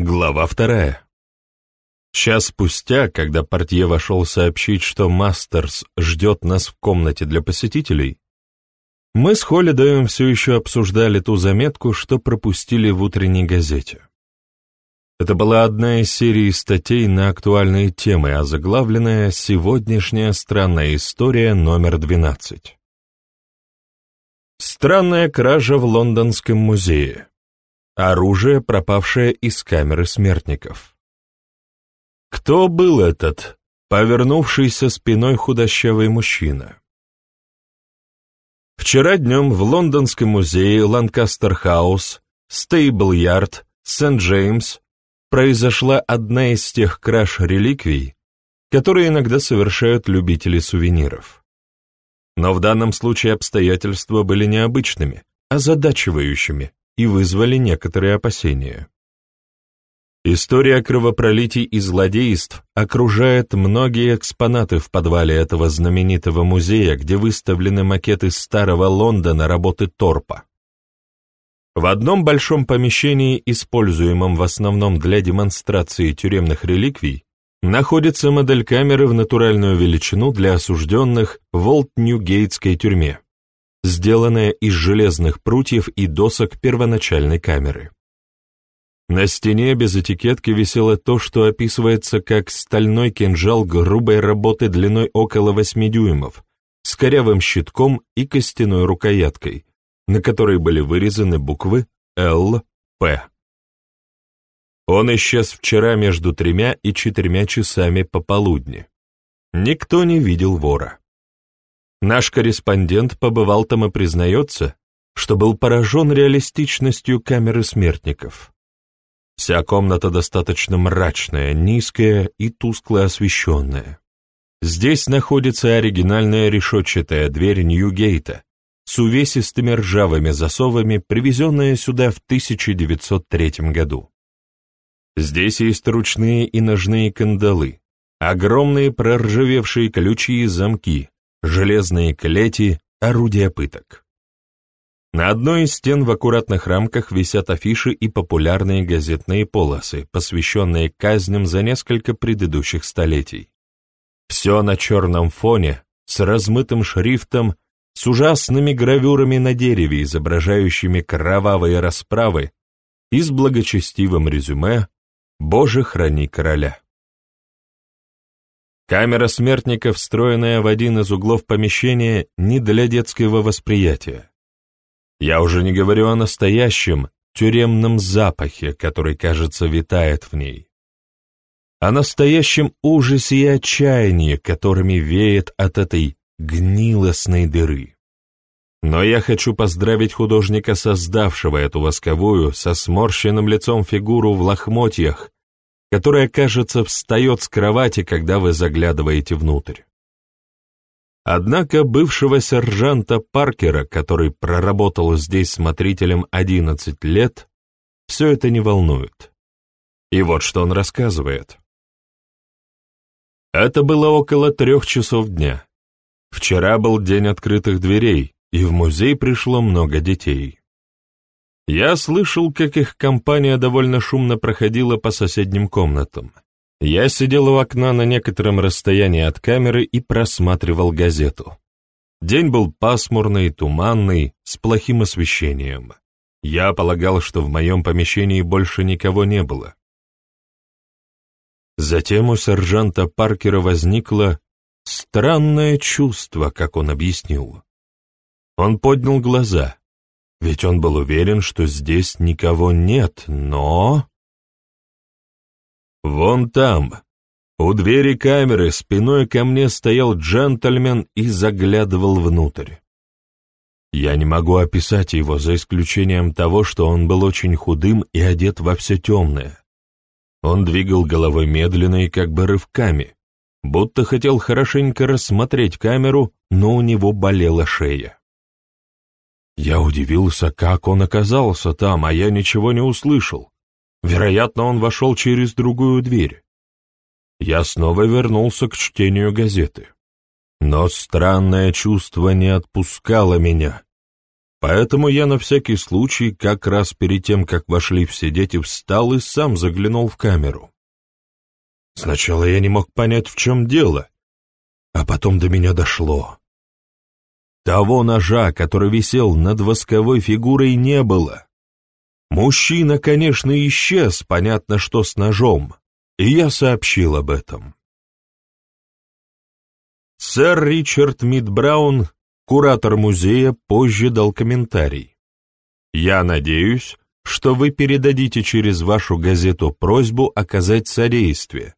Глава вторая. Час спустя, когда портье вошел сообщить, что Мастерс ждет нас в комнате для посетителей, мы с Холлидеем все еще обсуждали ту заметку, что пропустили в утренней газете. Это была одна из серий статей на актуальные темы, озаглавленная «Сегодняшняя странная история номер 12». Странная кража в Лондонском музее. Оружие, пропавшее из камеры смертников. Кто был этот, повернувшийся спиной худощавый мужчина? Вчера днем в Лондонском музее Ланкастер-хаус, Стейбл-Ярд, Сент-Джеймс произошла одна из тех краж реликвий, которые иногда совершают любители сувениров. Но в данном случае обстоятельства были необычными, озадачивающими и вызвали некоторые опасения. История кровопролитий и злодейств окружает многие экспонаты в подвале этого знаменитого музея, где выставлены макеты старого Лондона работы Торпа. В одном большом помещении, используемом в основном для демонстрации тюремных реликвий, находится модель камеры в натуральную величину для осужденных в Олд-Ньюгейтской тюрьме сделанная из железных прутьев и досок первоначальной камеры. На стене без этикетки висело то, что описывается как стальной кинжал грубой работы длиной около 8 дюймов, с корявым щитком и костяной рукояткой, на которой были вырезаны буквы «Л», «П». Он исчез вчера между тремя и четырьмя часами пополудни. Никто не видел вора. Наш корреспондент побывал там и признается, что был поражен реалистичностью камеры смертников. Вся комната достаточно мрачная, низкая и тускло освещенная. Здесь находится оригинальная решетчатая дверь Ньюгейта с увесистыми ржавыми засовами, привезенная сюда в 1903 году. Здесь есть ручные и ножные кандалы, огромные проржавевшие ключи и замки, железные клети, орудия пыток. На одной из стен в аккуратных рамках висят афиши и популярные газетные полосы, посвященные казням за несколько предыдущих столетий. Все на черном фоне, с размытым шрифтом, с ужасными гравюрами на дереве, изображающими кровавые расправы, и с благочестивым резюме «Боже, храни короля». Камера смертника, встроенная в один из углов помещения, не для детского восприятия. Я уже не говорю о настоящем, тюремном запахе, который, кажется, витает в ней. О настоящем ужасе и отчаянии, которыми веет от этой гнилостной дыры. Но я хочу поздравить художника, создавшего эту восковую, со сморщенным лицом фигуру в лохмотьях, которая, кажется, встает с кровати, когда вы заглядываете внутрь. Однако бывшего сержанта Паркера, который проработал здесь смотрителем 11 лет, все это не волнует. И вот что он рассказывает. Это было около трех часов дня. Вчера был день открытых дверей, и в музей пришло много детей. Я слышал, как их компания довольно шумно проходила по соседним комнатам. Я сидел у окна на некотором расстоянии от камеры и просматривал газету. День был пасмурный, туманный, с плохим освещением. Я полагал, что в моем помещении больше никого не было. Затем у сержанта Паркера возникло странное чувство, как он объяснил. Он поднял глаза. Ведь он был уверен, что здесь никого нет, но... Вон там, у двери камеры, спиной ко мне стоял джентльмен и заглядывал внутрь. Я не могу описать его, за исключением того, что он был очень худым и одет во все темное. Он двигал головой медленно и как бы рывками, будто хотел хорошенько рассмотреть камеру, но у него болела шея. Я удивился, как он оказался там, а я ничего не услышал. Вероятно, он вошел через другую дверь. Я снова вернулся к чтению газеты. Но странное чувство не отпускало меня. Поэтому я на всякий случай, как раз перед тем, как вошли все дети, встал и сам заглянул в камеру. Сначала я не мог понять, в чем дело, а потом до меня дошло. Того ножа, который висел над восковой фигурой, не было. Мужчина, конечно, исчез, понятно, что с ножом, и я сообщил об этом. Сэр Ричард Мидбраун, куратор музея, позже дал комментарий. «Я надеюсь, что вы передадите через вашу газету просьбу оказать содействие,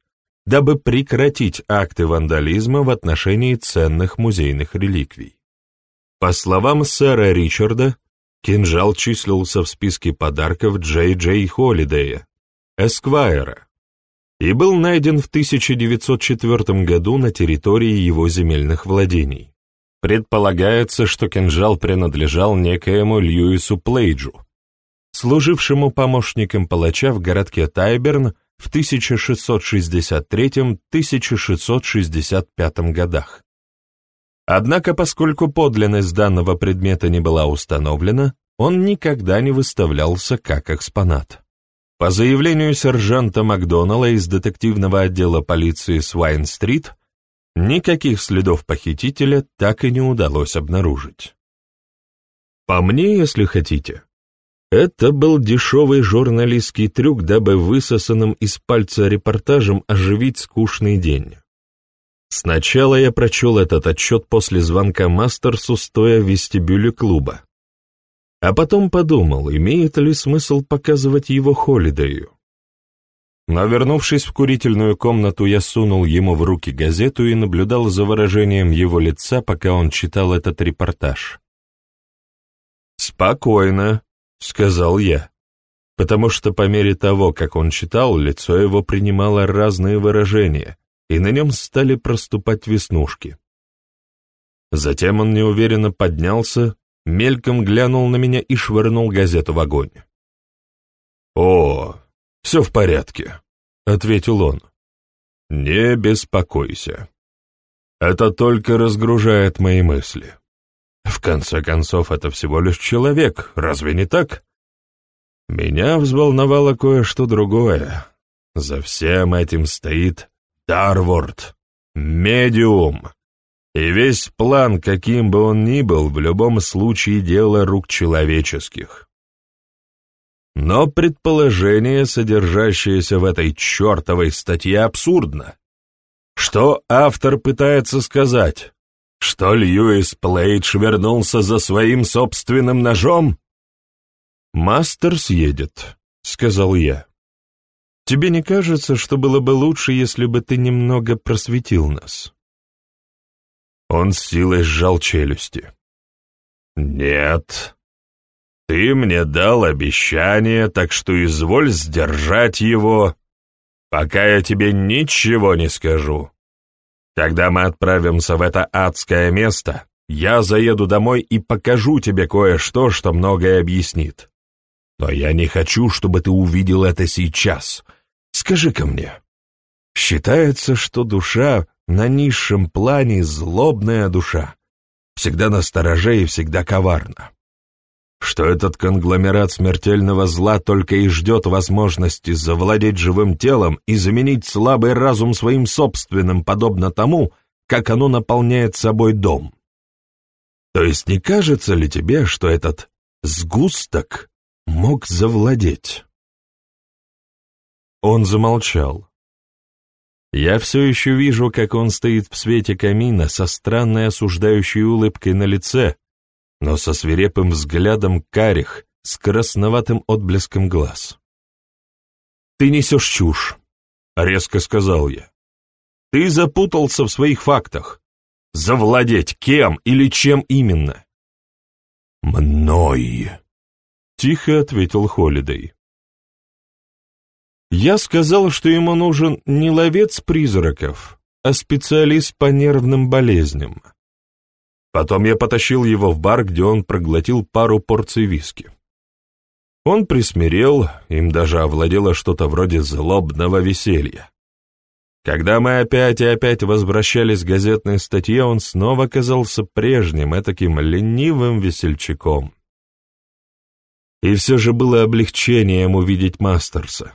дабы прекратить акты вандализма в отношении ценных музейных реликвий. По словам сэра Ричарда, кинжал числился в списке подарков Джей Джей Холидея, Эсквайра, и был найден в 1904 году на территории его земельных владений. Предполагается, что кинжал принадлежал некоему Льюису Плейджу, служившему помощником палача в городке Тайберн в 1663-1665 годах. Однако, поскольку подлинность данного предмета не была установлена, он никогда не выставлялся как экспонат. По заявлению сержанта Макдоналла из детективного отдела полиции Свайн-стрит, никаких следов похитителя так и не удалось обнаружить. По мне, если хотите, это был дешевый журналистский трюк, дабы высосанным из пальца репортажем оживить скучный день. Сначала я прочел этот отчет после звонка Мастерсу, стоя в вестибюле клуба. А потом подумал, имеет ли смысл показывать его Холидею. Но вернувшись в курительную комнату, я сунул ему в руки газету и наблюдал за выражением его лица, пока он читал этот репортаж. «Спокойно», — сказал я, потому что по мере того, как он читал, лицо его принимало разные выражения, и на нем стали проступать веснушки. Затем он неуверенно поднялся, мельком глянул на меня и швырнул газету в огонь. «О, все в порядке», — ответил он. «Не беспокойся. Это только разгружает мои мысли. В конце концов, это всего лишь человек, разве не так? Меня взволновало кое-что другое. За всем этим стоит Дарворд, медиум, и весь план, каким бы он ни был, в любом случае дело рук человеческих. Но предположение, содержащееся в этой чертовой статье, абсурдно. Что автор пытается сказать? Что Льюис Плейдж вернулся за своим собственным ножом? «Мастерс едет», — сказал я. «Тебе не кажется, что было бы лучше, если бы ты немного просветил нас?» Он с силой сжал челюсти. «Нет. Ты мне дал обещание, так что изволь сдержать его, пока я тебе ничего не скажу. Когда мы отправимся в это адское место, я заеду домой и покажу тебе кое-что, что многое объяснит. Но я не хочу, чтобы ты увидел это сейчас. Скажи-ка мне, считается, что душа на низшем плане злобная душа, всегда настороже и всегда коварна. Что этот конгломерат смертельного зла только и ждет возможности завладеть живым телом и заменить слабый разум своим собственным, подобно тому, как оно наполняет собой дом. То есть не кажется ли тебе, что этот сгусток мог завладеть? Он замолчал. Я все еще вижу, как он стоит в свете камина со странной осуждающей улыбкой на лице, но со свирепым взглядом карих, с красноватым отблеском глаз. «Ты несешь чушь», — резко сказал я. «Ты запутался в своих фактах. Завладеть кем или чем именно?» «Мной», — тихо ответил Холидей. Я сказал, что ему нужен не ловец призраков, а специалист по нервным болезням. Потом я потащил его в бар, где он проглотил пару порций виски. Он присмирел, им даже овладело что-то вроде злобного веселья. Когда мы опять и опять возвращались к газетной статье, он снова казался прежним, этаким ленивым весельчаком, И все же было облегчением увидеть Мастерса.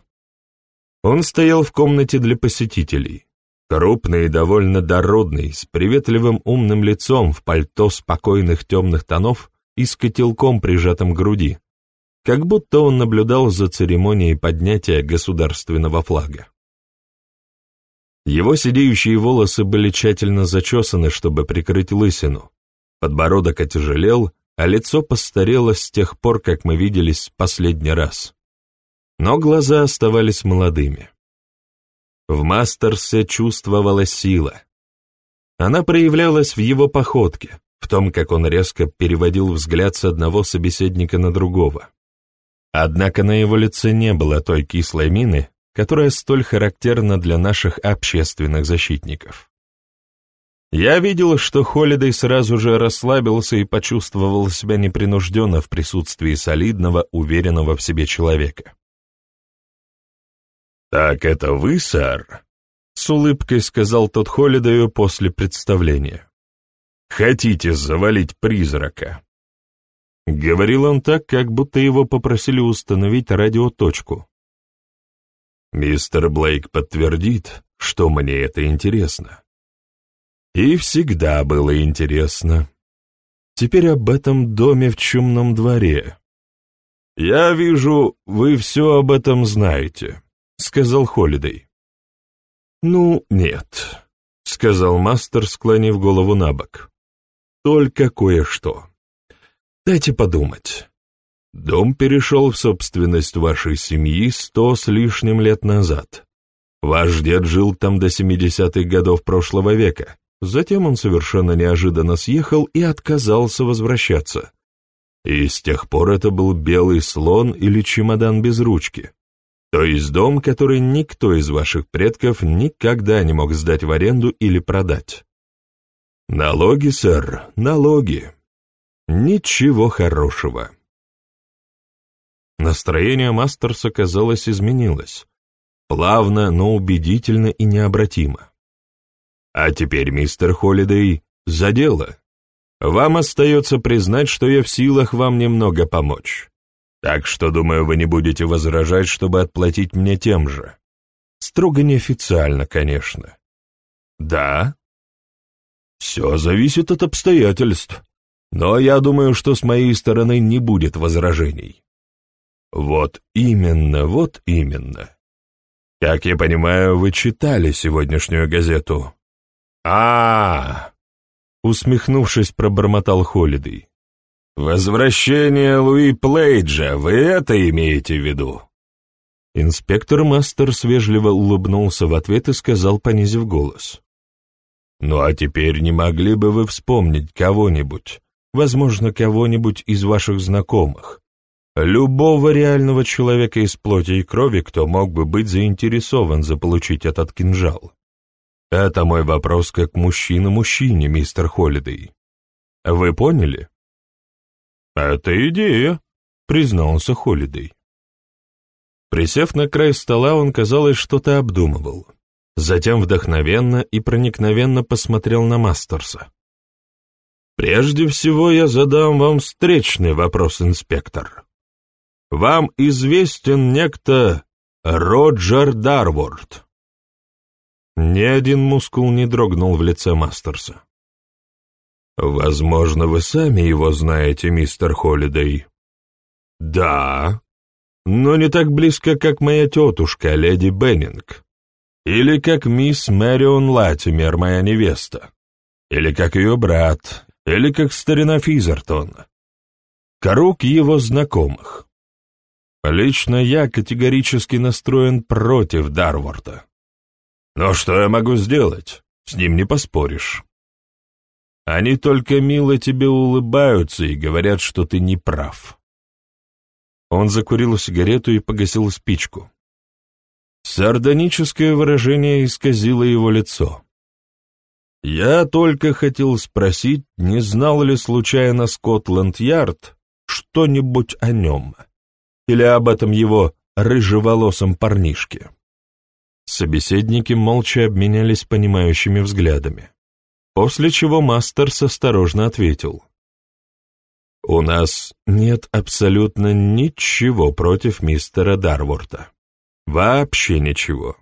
Он стоял в комнате для посетителей. Крупный и довольно дородный, с приветливым умным лицом в пальто спокойных темных тонов и с котелком прижатым к груди, как будто он наблюдал за церемонией поднятия государственного флага. Его сидеющие волосы были тщательно зачесаны, чтобы прикрыть лысину. Подбородок отяжелел, а лицо постарело с тех пор, как мы виделись последний раз. Но глаза оставались молодыми. В Мастерсе чувствовалась сила. Она проявлялась в его походке, в том, как он резко переводил взгляд с одного собеседника на другого. Однако на его лице не было той кислой мины, которая столь характерна для наших общественных защитников. Я видел, что Холидей сразу же расслабился и почувствовал себя непринужденно в присутствии солидного, уверенного в себе человека. «Так это вы, сэр?» — с улыбкой сказал тот Холидею после представления. «Хотите завалить призрака?» Говорил он так, как будто его попросили установить радиоточку. Мистер Блейк подтвердит, что мне это интересно. И всегда было интересно. Теперь об этом доме в чумном дворе. «Я вижу, вы все об этом знаете», — сказал Холидей. «Ну, нет», — сказал мастер, склонив голову на бок. «Только кое-что. Дайте подумать. Дом перешел в собственность вашей семьи сто с лишним лет назад. Ваш дед жил там до 70-х годов прошлого века. Затем он совершенно неожиданно съехал и отказался возвращаться. И с тех пор это был белый слон или чемодан без ручки. То есть дом, который никто из ваших предков никогда не мог сдать в аренду или продать. Налоги, сэр, налоги. Ничего хорошего. Настроение Мастерса, казалось, изменилось. Плавно, но убедительно и необратимо. А теперь, мистер Холидей, за дело. Вам остается признать, что я в силах вам немного помочь. Так что, думаю, вы не будете возражать, чтобы отплатить мне тем же. Строго неофициально, конечно. Да? Все зависит от обстоятельств. Но я думаю, что с моей стороны не будет возражений. Вот именно, вот именно. Как я понимаю, вы читали сегодняшнюю газету. А, -а, -а усмехнувшись, пробормотал Холидей. Возвращение Луи Плейджа, вы это имеете в виду? Инспектор Мастерс вежливо улыбнулся в ответ и сказал, понизив голос. «Ну а теперь не могли бы вы вспомнить кого-нибудь, возможно, кого-нибудь из ваших знакомых, любого реального человека из плоти и крови, кто мог бы быть заинтересован заполучить этот кинжал. Это мой вопрос как мужчина-мужчине, мистер Холидей. Вы поняли? Это идея, признался Холидей. Присев на край стола, он, казалось, что-то обдумывал. Затем вдохновенно и проникновенно посмотрел на Мастерса. Прежде всего я задам вам встречный вопрос, инспектор. Вам известен некто Роджер Дарворд? Ни один мускул не дрогнул в лице Мастерса. Возможно, вы сами его знаете, мистер Холидей. Да, но не так близко, как моя тетушка, леди Беннинг. Или как мисс Мэрион Латимер, моя невеста. Или как ее брат, или как старина Физертон. Круг его знакомых. Лично я категорически настроен против Дарворта. Но что я могу сделать? С ним не поспоришь. Они только мило тебе улыбаются и говорят, что ты не прав. Он закурил сигарету и погасил спичку. Сардоническое выражение исказило его лицо. Я только хотел спросить, не знал ли случайно Скотланд-Ярд что-нибудь о нем, или об этом его рыжеволосом парнишке. Собеседники молча обменялись понимающими взглядами, после чего Мастерс осторожно ответил. У нас нет абсолютно ничего против мистера Дарворта. Вообще ничего.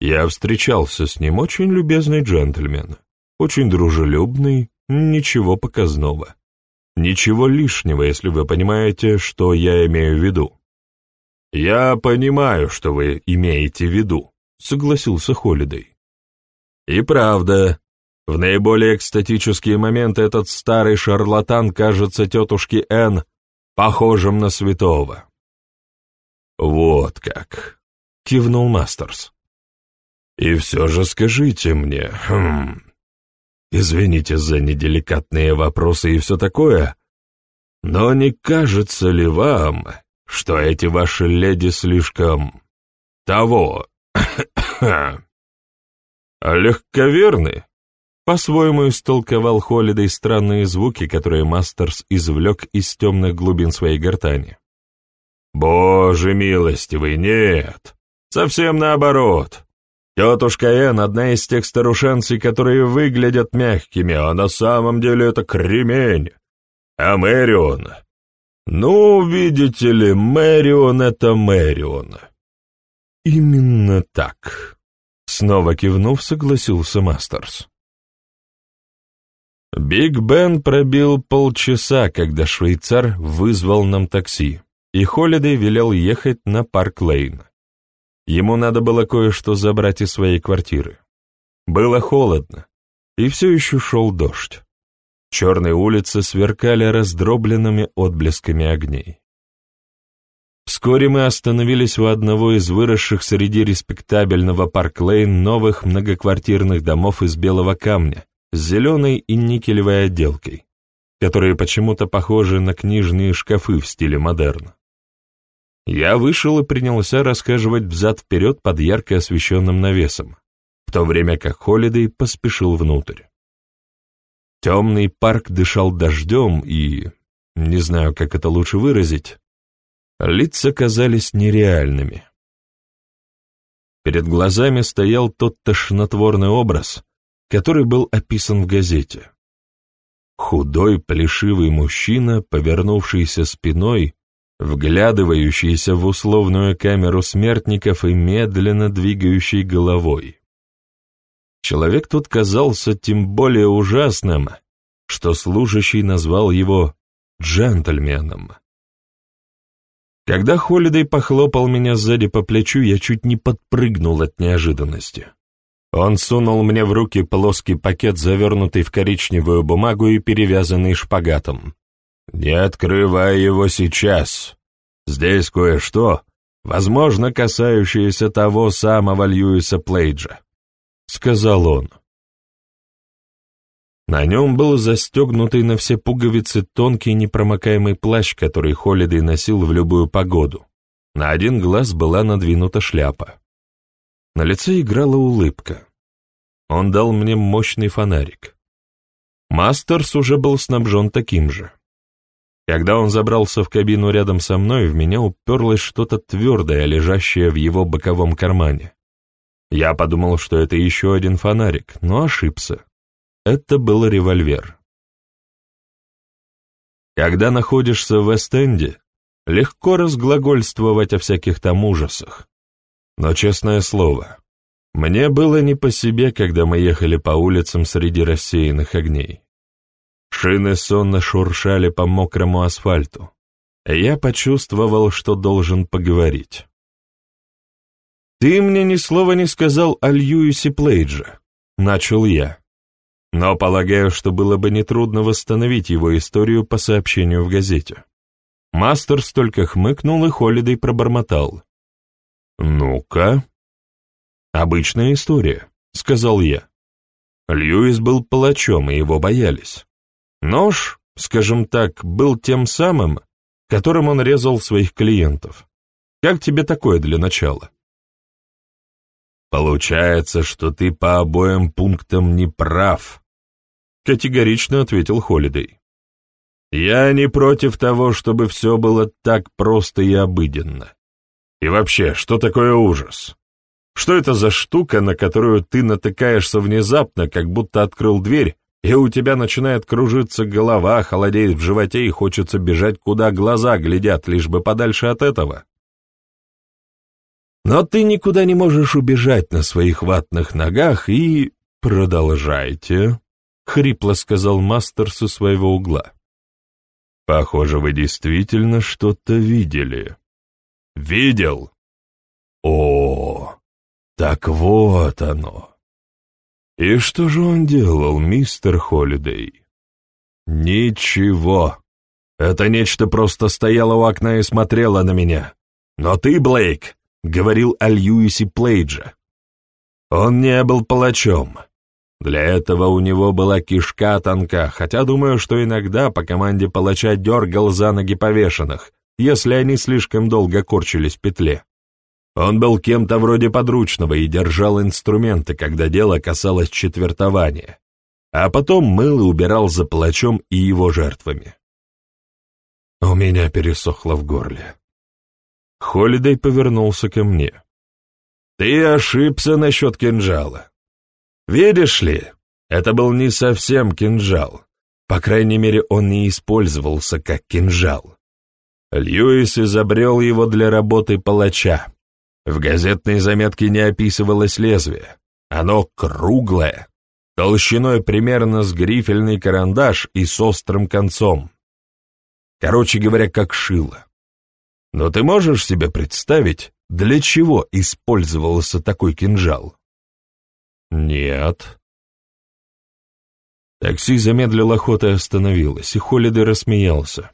Я встречался с ним, очень любезный джентльмен, очень дружелюбный, ничего показного. Ничего лишнего, если вы понимаете, что я имею в виду. Я понимаю, что вы имеете в виду, согласился Холидей. И правда, в наиболее экстатические моменты этот старый шарлатан кажется тетушке Н похожим на святого. Вот как, кивнул Мастерс. И все же скажите мне, хм, извините за неделикатные вопросы и все такое, но не кажется ли вам, что эти ваши леди слишком... того... легковерны? По-своему истолковал Холидей странные звуки, которые Мастерс извлек из темных глубин своей гортани. «Боже милостивый, нет! Совсем наоборот. Тетушка Эн — одна из тех старушенций, которые выглядят мягкими, а на самом деле это кремень. А Мэрион... Ну, видите ли, Мэрион — это Мэрион. Именно так. Снова кивнув, согласился Мастерс. Биг Бен пробил полчаса, когда швейцар вызвал нам такси, и Холидей велел ехать на Парк-Лейн. Ему надо было кое-что забрать из своей квартиры. Было холодно, и все еще шел дождь. Черные улицы сверкали раздробленными отблесками огней. Вскоре мы остановились у одного из выросших среди респектабельного Парк-Лейн новых многоквартирных домов из белого камня с зеленой и никелевой отделкой, которые почему-то похожи на книжные шкафы в стиле модерн. Я вышел и принялся рассказывать взад-вперед под ярко освещенным навесом, в то время как Холидей поспешил внутрь. Темный парк дышал дождем и, не знаю, как это лучше выразить, лица казались нереальными. Перед глазами стоял тот тошнотворный образ, который был описан в газете. Худой, плешивый мужчина, повернувшийся спиной вглядывающийся в условную камеру смертников и медленно двигающий головой. Человек тут казался тем более ужасным, что служащий назвал его джентльменом. Когда Холидей похлопал меня сзади по плечу, я чуть не подпрыгнул от неожиданности. Он сунул мне в руки плоский пакет, завернутый в коричневую бумагу и перевязанный шпагатом. «Не открывай его сейчас. Здесь кое-что, возможно, касающееся того самого Льюиса Плейджа», — сказал он. На нем был застегнутый на все пуговицы тонкий непромокаемый плащ, который Холидей носил в любую погоду. На один глаз была надвинута шляпа. На лице играла улыбка. Он дал мне мощный фонарик. Мастерс уже был снабжен таким же. Когда он забрался в кабину рядом со мной, в меня уперлось что-то твердое, лежащее в его боковом кармане. Я подумал, что это еще один фонарик, но ошибся. Это был револьвер. Когда находишься в Эстенде, легко разглагольствовать о всяких там ужасах. Но, честное слово, мне было не по себе, когда мы ехали по улицам среди рассеянных огней. Шины сонно шуршали по мокрому асфальту. Я почувствовал, что должен поговорить. «Ты мне ни слова не сказал о Льюисе Плейдже», — начал я. Но полагаю, что было бы нетрудно восстановить его историю по сообщению в газете. Мастерс только хмыкнул и Холидей пробормотал. «Ну-ка». «Обычная история», — сказал я. Льюис был палачом, и его боялись. Нож, скажем так, был тем самым, которым он резал своих клиентов. Как тебе такое для начала? Получается, что ты по обоим пунктам не прав, категорично ответил Холидей. Я не против того, чтобы все было так просто и обыденно. И вообще, что такое ужас? Что это за штука, на которую ты натыкаешься внезапно, как будто открыл дверь, и у тебя начинает кружиться голова, холодеет в животе и хочется бежать, куда глаза глядят, лишь бы подальше от этого. Но ты никуда не можешь убежать на своих ватных ногах и... Продолжайте, — хрипло сказал мастер со своего угла. Похоже, вы действительно что-то видели. Видел? О, так вот оно. И что же он делал, мистер Холидей? Ничего. Это нечто просто стояло у окна и смотрело на меня. Но ты, Блейк, говорил о Льюисе Плейдже. Он не был палачом. Для этого у него была кишка тонка, хотя думаю, что иногда по команде палача дергал за ноги повешенных, если они слишком долго корчились в петле. Он был кем-то вроде подручного и держал инструменты, когда дело касалось четвертования, а потом мыл и убирал за палачом и его жертвами. У меня пересохло в горле. Холидей повернулся ко мне. «Ты ошибся насчет кинжала. Видишь ли, это был не совсем кинжал. По крайней мере, он не использовался как кинжал. Льюис изобрел его для работы палача. В газетной заметке не описывалось лезвие. Оно круглое, толщиной примерно с грифельный карандаш и с острым концом. Короче говоря, как шило. Но ты можешь себе представить, для чего использовался такой кинжал? Нет. Такси замедлило ход и остановилось, и Холлиды рассмеялся.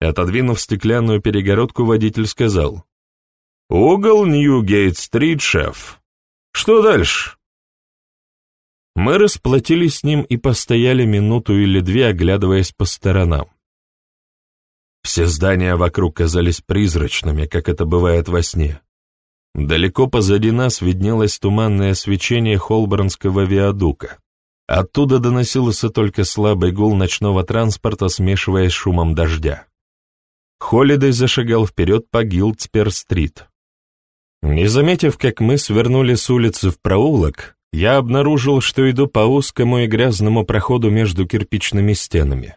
Отодвинув стеклянную перегородку, водитель сказал. «Угол Ньюгейт-стрит, шеф. Что дальше?» Мы расплатились с ним и постояли минуту или две, оглядываясь по сторонам. Все здания вокруг казались призрачными, как это бывает во сне. Далеко позади нас виднелось туманное свечение Холборнского виадука. Оттуда доносился только слабый гул ночного транспорта, смешиваясь с шумом дождя. Холидей зашагал вперед по Гилдспер-стрит. Не заметив, как мы свернули с улицы в проулок, я обнаружил, что иду по узкому и грязному проходу между кирпичными стенами.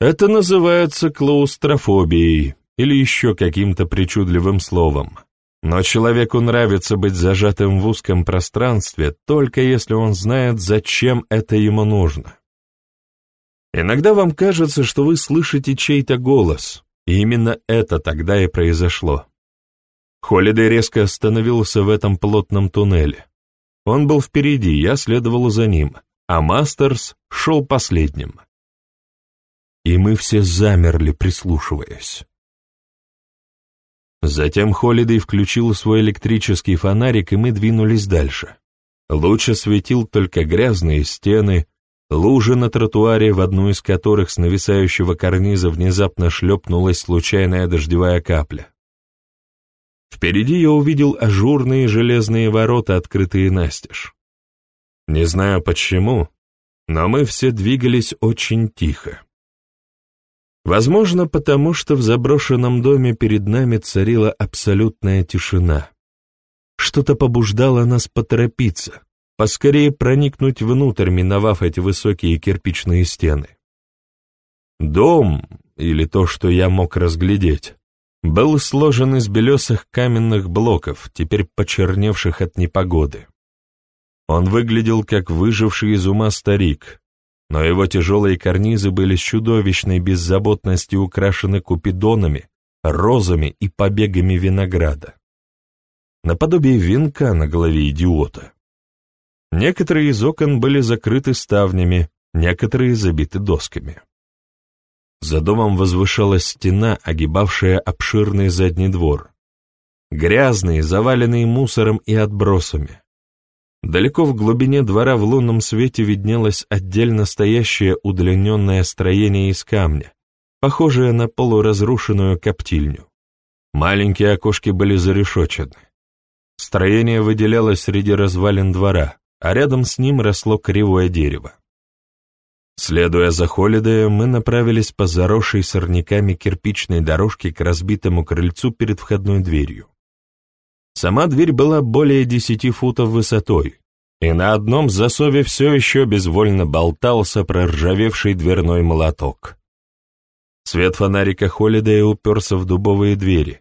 Это называется клаустрофобией или еще каким-то причудливым словом. Но человеку нравится быть зажатым в узком пространстве, только если он знает, зачем это ему нужно. Иногда вам кажется, что вы слышите чей-то голос, и именно это тогда и произошло. Холидей резко остановился в этом плотном туннеле. Он был впереди, я следовал за ним, а Мастерс шел последним и мы все замерли, прислушиваясь. Затем Холидей включил свой электрический фонарик, и мы двинулись дальше. Луч осветил только грязные стены, лужи на тротуаре, в одну из которых с нависающего карниза внезапно шлепнулась случайная дождевая капля. Впереди я увидел ажурные железные ворота, открытые настежь. Не знаю почему, но мы все двигались очень тихо. Возможно, потому что в заброшенном доме перед нами царила абсолютная тишина. Что-то побуждало нас поторопиться, поскорее проникнуть внутрь, миновав эти высокие кирпичные стены. Дом, или то, что я мог разглядеть, был сложен из белесых каменных блоков, теперь почерневших от непогоды. Он выглядел как выживший из ума старик, но его тяжелые карнизы были с чудовищной беззаботностью украшены купидонами, розами и побегами винограда. Наподобие венка на голове идиота. Некоторые из окон были закрыты ставнями, некоторые забиты досками. За домом возвышалась стена, огибавшая обширный задний двор. Грязный, заваленный мусором и отбросами. Далеко в глубине двора в лунном свете виднелось отдельно стоящее удлиненное строение из камня, похожее на полуразрушенную коптильню. Маленькие окошки были зарешочены. Строение выделялось среди развалин двора, а рядом с ним росло кривое дерево. Следуя за Холидея, мы направились по заросшей сорняками кирпичной дорожке к разбитому крыльцу перед входной дверью. Сама дверь была более десяти футов высотой, и на одном засове все еще безвольно болтался проржавевший дверной молоток. Свет фонарика Холидея уперся в дубовые двери,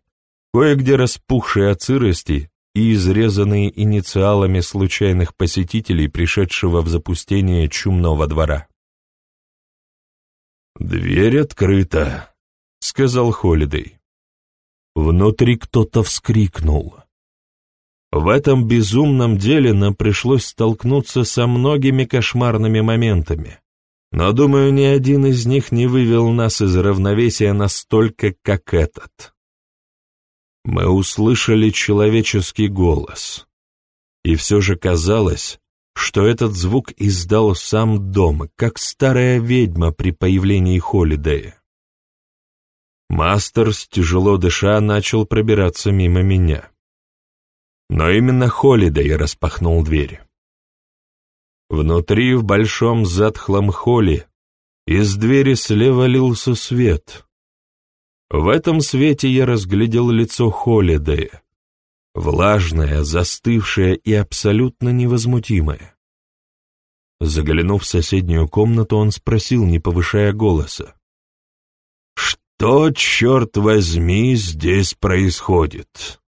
кое-где распухшие от сырости и изрезанные инициалами случайных посетителей, пришедшего в запустение чумного двора. «Дверь открыта», — сказал Холидей. Внутри кто-то вскрикнул. В этом безумном деле нам пришлось столкнуться со многими кошмарными моментами, но, думаю, ни один из них не вывел нас из равновесия настолько, как этот. Мы услышали человеческий голос, и все же казалось, что этот звук издал сам дом, как старая ведьма при появлении Холидея. Мастерс, тяжело дыша, начал пробираться мимо меня. Но именно Холидей распахнул дверь. Внутри, в большом затхлом холле, из двери слева лился свет. В этом свете я разглядел лицо Холидея, влажное, застывшее и абсолютно невозмутимое. Заглянув в соседнюю комнату, он спросил, не повышая голоса. «Что, черт возьми, здесь происходит?»